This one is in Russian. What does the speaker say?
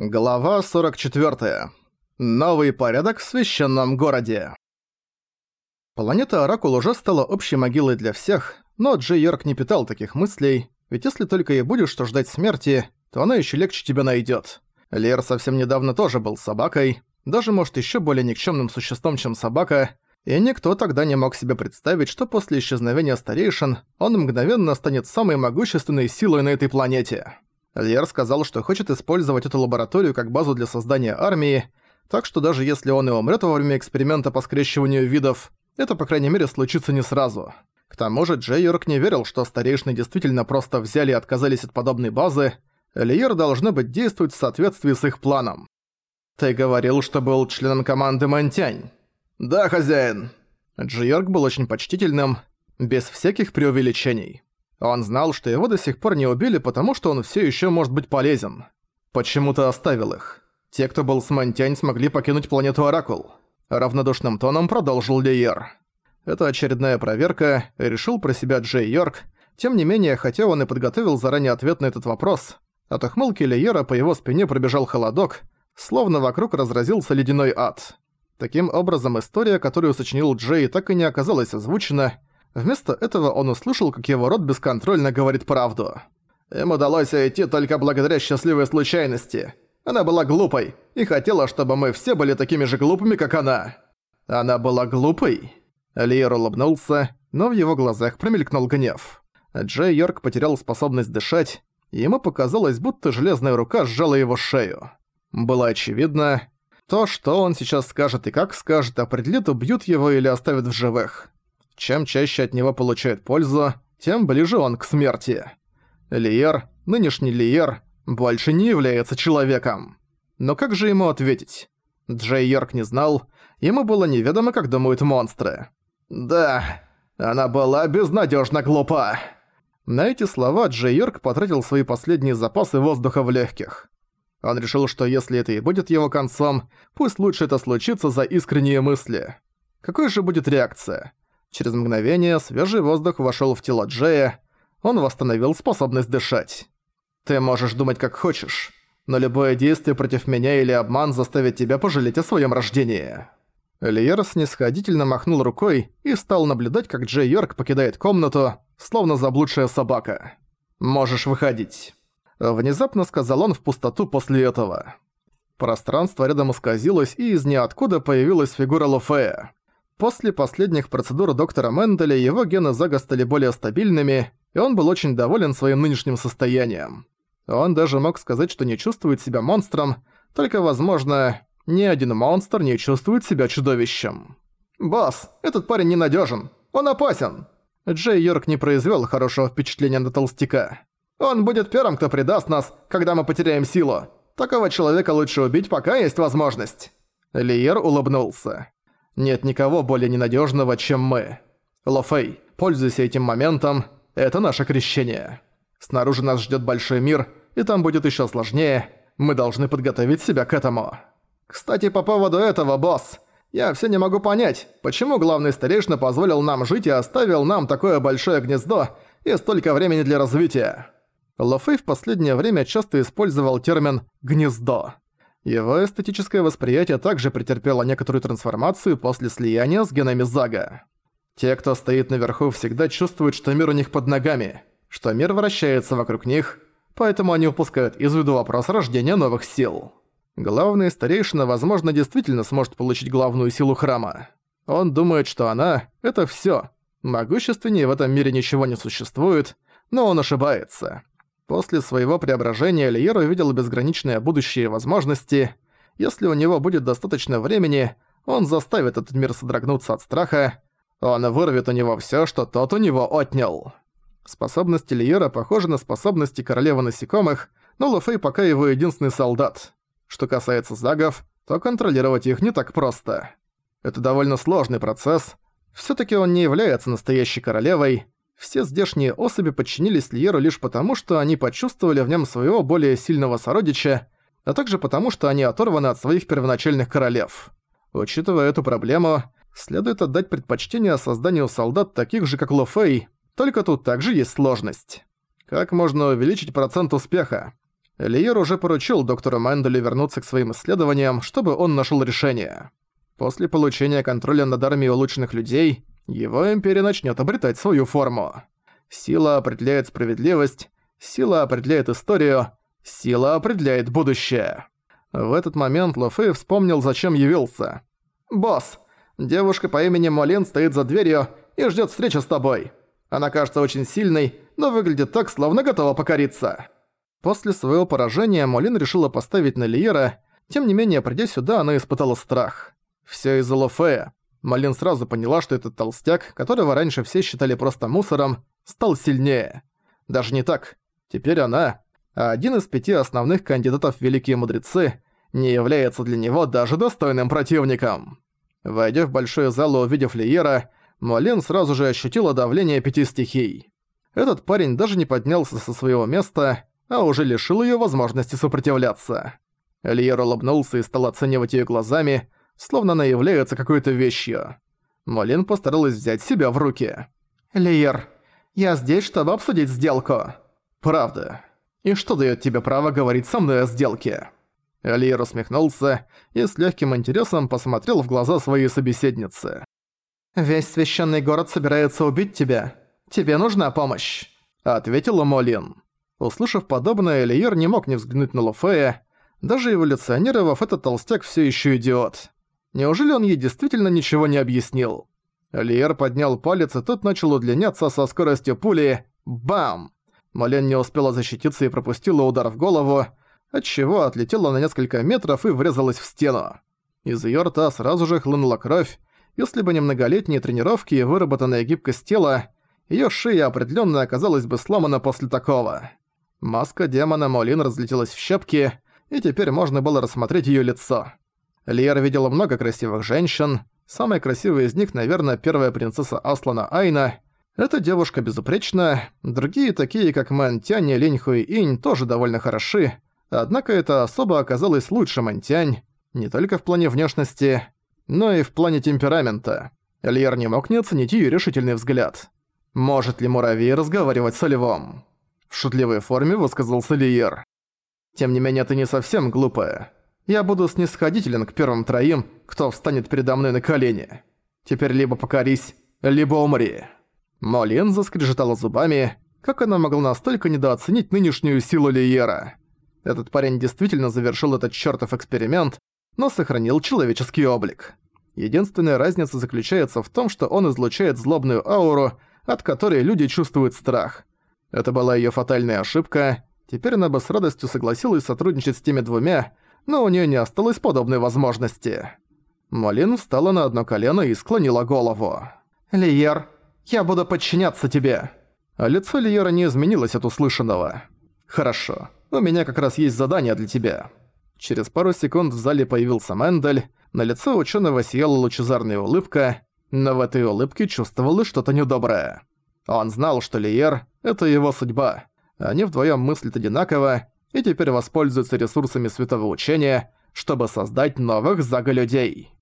Глава 44. Новый порядок в священном городе. Планета Оракул уже стала общей могилой для всех, но Джей Йорк не питал таких мыслей, ведь если только и будешь что ждать смерти, то она еще легче тебя найдет. Лер совсем недавно тоже был собакой, даже может еще более никчемным существом, чем собака, и никто тогда не мог себе представить, что после исчезновения старейшин он мгновенно станет самой могущественной силой на этой планете. Льер сказал, что хочет использовать эту лабораторию как базу для создания армии, так что даже если он и умрет во время эксперимента по скрещиванию видов, это, по крайней мере, случится не сразу. К тому же Джей Йорк не верил, что старейшины действительно просто взяли и отказались от подобной базы. Льер должны быть действовать в соответствии с их планом. «Ты говорил, что был членом команды Монтянь?» «Да, хозяин». Джей Йорк был очень почтительным, без всяких преувеличений. Он знал, что его до сих пор не убили, потому что он все еще может быть полезен. Почему-то оставил их. Те, кто был с Монтянь, смогли покинуть планету Оракул. Равнодушным тоном продолжил Лиер. Это очередная проверка, решил про себя Джей Йорк. Тем не менее, хотя он и подготовил заранее ответ на этот вопрос, от ухмылки Лиера по его спине пробежал холодок, словно вокруг разразился ледяной ад. Таким образом, история, которую сочинил Джей, так и не оказалась озвучена, Вместо этого он услышал, как его рот бесконтрольно говорит правду. Им удалось уйти только благодаря счастливой случайности. Она была глупой и хотела, чтобы мы все были такими же глупыми, как она. Она была глупой? Лиер улыбнулся, но в его глазах промелькнул гнев. Джей Йорк потерял способность дышать, и ему показалось, будто железная рука сжала его шею. Было очевидно, то, что он сейчас скажет и как скажет, определит, убьют его или оставят в живых. Чем чаще от него получает пользу, тем ближе он к смерти. Лиер, нынешний Лиер, больше не является человеком. Но как же ему ответить? Джей Йорк не знал, ему было неведомо, как думают монстры. «Да, она была безнадежно глупа». На эти слова Джей Йорк потратил свои последние запасы воздуха в легких. Он решил, что если это и будет его концом, пусть лучше это случится за искренние мысли. Какой же будет реакция? Через мгновение свежий воздух вошёл в тело Джея, он восстановил способность дышать. «Ты можешь думать как хочешь, но любое действие против меня или обман заставит тебя пожалеть о своём рождении». Лиер снисходительно махнул рукой и стал наблюдать, как Джей Йорк покидает комнату, словно заблудшая собака. «Можешь выходить». Внезапно сказал он в пустоту после этого. Пространство рядом исказилось, и из ниоткуда появилась фигура Луфея. После последних процедур доктора Менделя его гены Зага стали более стабильными, и он был очень доволен своим нынешним состоянием. Он даже мог сказать, что не чувствует себя монстром, только, возможно, ни один монстр не чувствует себя чудовищем. «Босс, этот парень ненадежен. Он опасен!» Джей Йорк не произвел хорошего впечатления на толстяка. «Он будет первым, кто предаст нас, когда мы потеряем силу. Такого человека лучше убить, пока есть возможность». Лиер улыбнулся. Нет никого более ненадежного, чем мы. Лофей, пользуйся этим моментом, это наше крещение. Снаружи нас ждет большой мир, и там будет еще сложнее. Мы должны подготовить себя к этому. Кстати, по поводу этого, босс. Я все не могу понять, почему главный старейшина позволил нам жить и оставил нам такое большое гнездо и столько времени для развития. Лофей в последнее время часто использовал термин «гнездо». Его эстетическое восприятие также претерпело некоторую трансформацию после слияния с генами Зага. Те, кто стоит наверху, всегда чувствуют, что мир у них под ногами, что мир вращается вокруг них, поэтому они упускают из виду вопрос рождения новых сил. Главный старейшина, возможно, действительно сможет получить главную силу храма. Он думает, что она — это всё. Могущественнее в этом мире ничего не существует, но он ошибается. После своего преображения Лиер увидел безграничное будущее и возможности. Если у него будет достаточно времени, он заставит этот мир содрогнуться от страха. Он вырвет у него всё, что тот у него отнял. Способности Лиера похожи на способности королевы насекомых, но Луфей пока его единственный солдат. Что касается загов, то контролировать их не так просто. Это довольно сложный процесс. Всё-таки он не является настоящей королевой, все здешние особи подчинились Льеру лишь потому, что они почувствовали в нем своего более сильного сородича, а также потому, что они оторваны от своих первоначальных королев. Учитывая эту проблему, следует отдать предпочтение созданию солдат таких же, как Лофей, только тут также есть сложность. Как можно увеличить процент успеха? Лиер уже поручил доктору Менделю вернуться к своим исследованиям, чтобы он нашел решение. После получения контроля над армией улучшенных людей, его империя начнет обретать свою форму. Сила определяет справедливость, сила определяет историю, сила определяет будущее. В этот момент Лофей вспомнил, зачем явился. «Босс, девушка по имени Молин стоит за дверью и ждет встречи с тобой. Она кажется очень сильной, но выглядит так, словно готова покориться». После своего поражения Молин решила поставить на Лиера, тем не менее, придя сюда, она испытала страх. Всё из-за Лофея. Малин сразу поняла, что этот толстяк, которого раньше все считали просто мусором, стал сильнее. Даже не так. Теперь она, один из пяти основных кандидатов в Великие Мудрецы, не является для него даже достойным противником. Войдя в большой зал и увидев Лиера, Малин сразу же ощутила давление пяти стихий. Этот парень даже не поднялся со своего места, а уже лишил её возможности сопротивляться. Лиер улыбнулся и стал оценивать её глазами, словно она является какой-то вещью. Молин постаралась взять себя в руки. «Лиер, я здесь, чтобы обсудить сделку». «Правда. И что даёт тебе право говорить со мной о сделке?» Лиер усмехнулся и с легким интересом посмотрел в глаза своей собеседницы. «Весь священный город собирается убить тебя. Тебе нужна помощь», — ответила Молин. Услышав подобное, Лиер не мог не взглянуть на Лофея. Даже эволюционировав, этот толстяк все еще идиот. Неужели он ей действительно ничего не объяснил? Лиер поднял палец, и тот начал удлиняться со скоростью пули. Бам! Мален не успела защититься и пропустила удар в голову, отчего отлетела на несколько метров и врезалась в стену. Из её рта сразу же хлынула кровь. Если бы не многолетние тренировки и выработанная гибкость тела, её шея определённо оказалась бы сломана после такого. Маска демона Молин разлетелась в щепки, и теперь можно было рассмотреть её лицо. Лиера видела много красивых женщин. Самая красивая из них, наверное, первая принцесса Аслана Айна. Эта девушка безупречна. Другие, такие как Мэн Тянь и Инь, тоже довольно хороши. Однако эта особа оказалась лучше Мэн Тянь, не только в плане внешности, но и в плане темперамента. Лиер не мог не оценить её решительный взгляд. «Может ли муравей разговаривать со львом?» В шутливой форме высказался Лиер. «Тем не менее, ты не совсем глупая я буду снисходителен к первым троим, кто встанет передо мной на колени. Теперь либо покорись, либо умри». Молин заскрежетала зубами, как она могла настолько недооценить нынешнюю силу Лиера. Этот парень действительно завершил этот чертов эксперимент, но сохранил человеческий облик. Единственная разница заключается в том, что он излучает злобную ауру, от которой люди чувствуют страх. Это была её фатальная ошибка, теперь она бы с радостью согласилась сотрудничать с теми двумя, но у нее не осталось подобной возможности. Молин встала на одно колено и склонила голову. «Лиер, я буду подчиняться тебе!» А лицо Лиера не изменилось от услышанного. «Хорошо, у меня как раз есть задание для тебя». Через пару секунд в зале появился Мендель, на лице ученого сияла лучезарная улыбка, но в этой улыбке чувствовалось что-то недоброе. Он знал, что Лиер — это его судьба. Они вдвоем мыслят одинаково, и теперь воспользуются ресурсами святого учения, чтобы создать новых зага-людей.